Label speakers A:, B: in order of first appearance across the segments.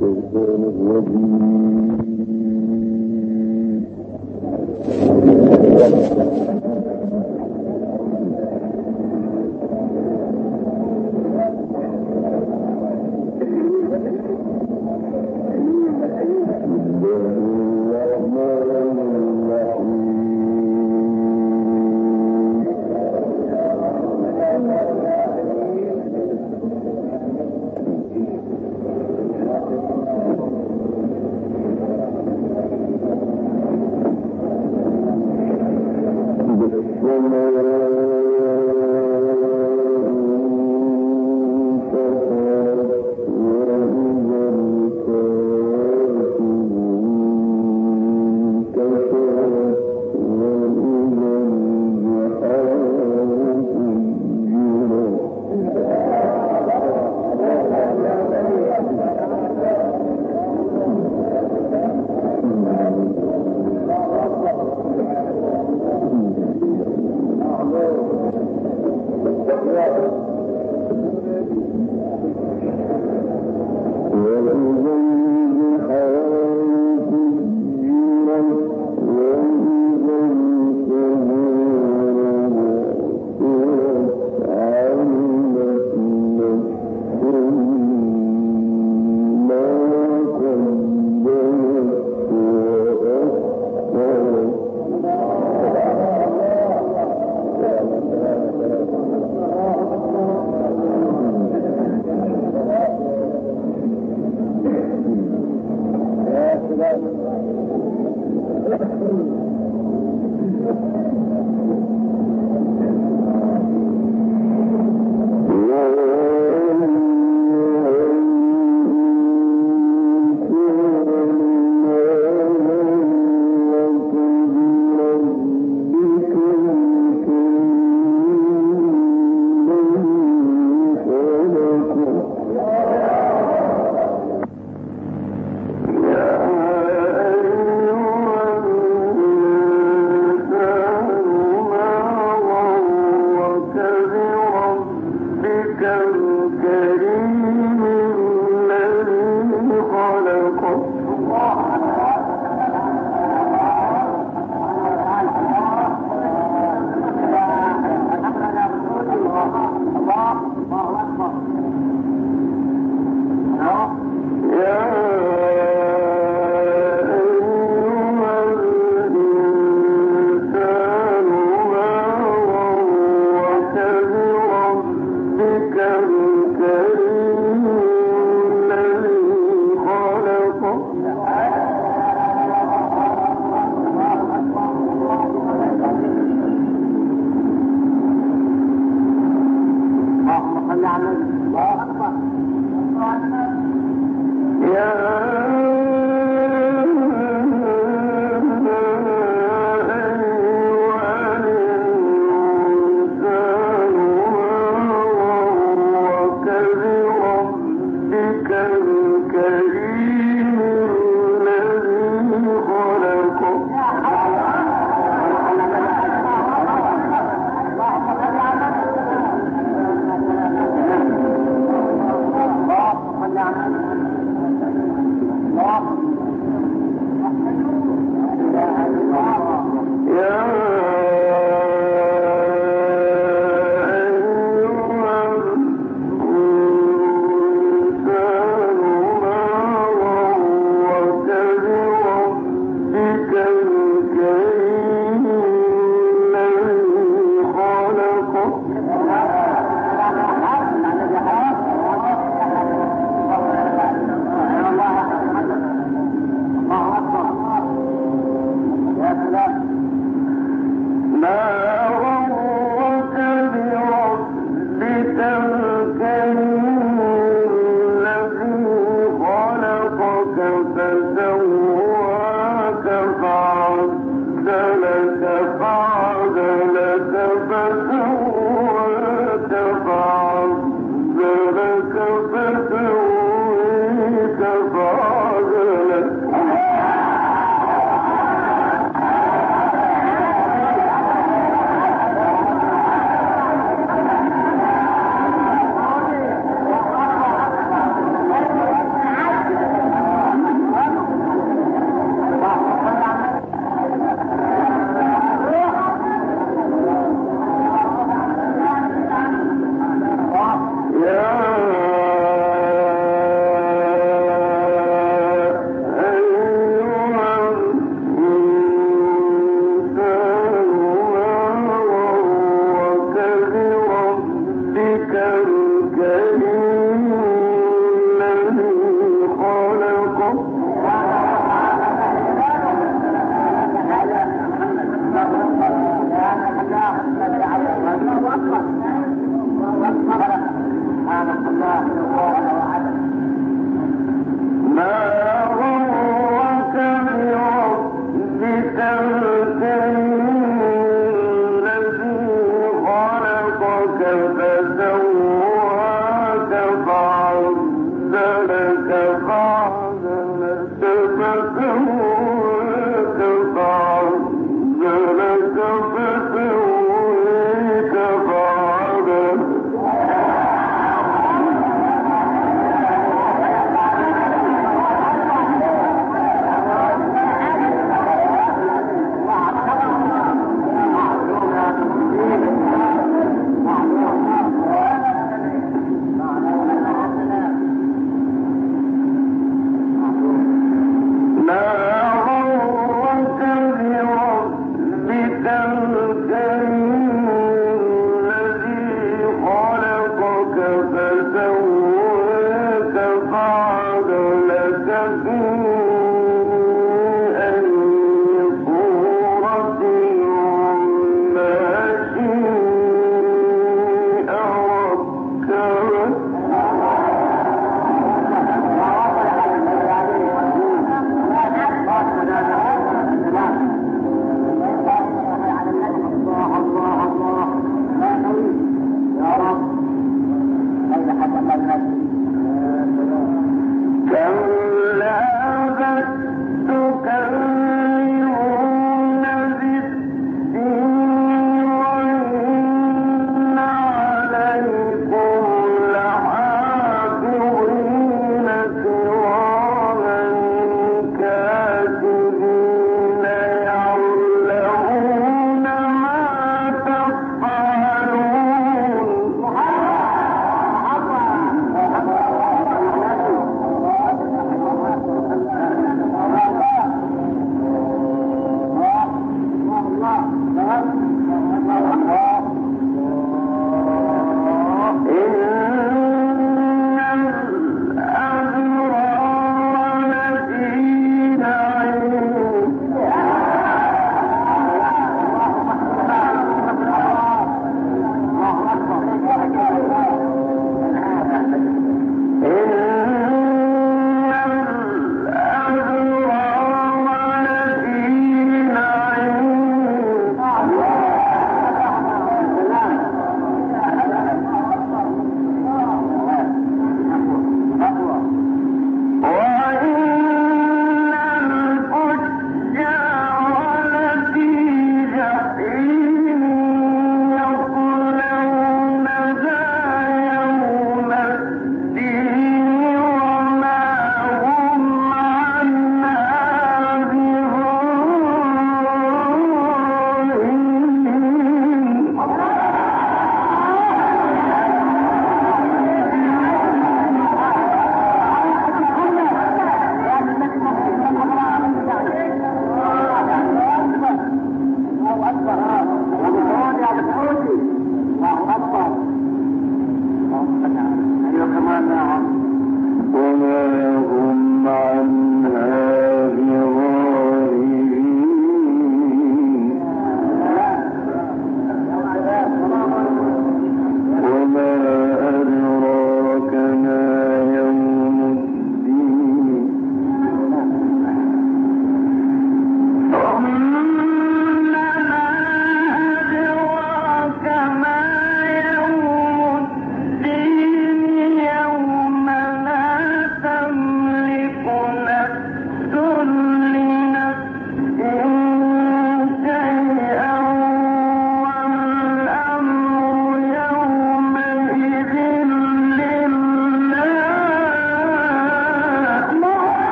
A: الشيطان الرجيم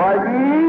A: الخبير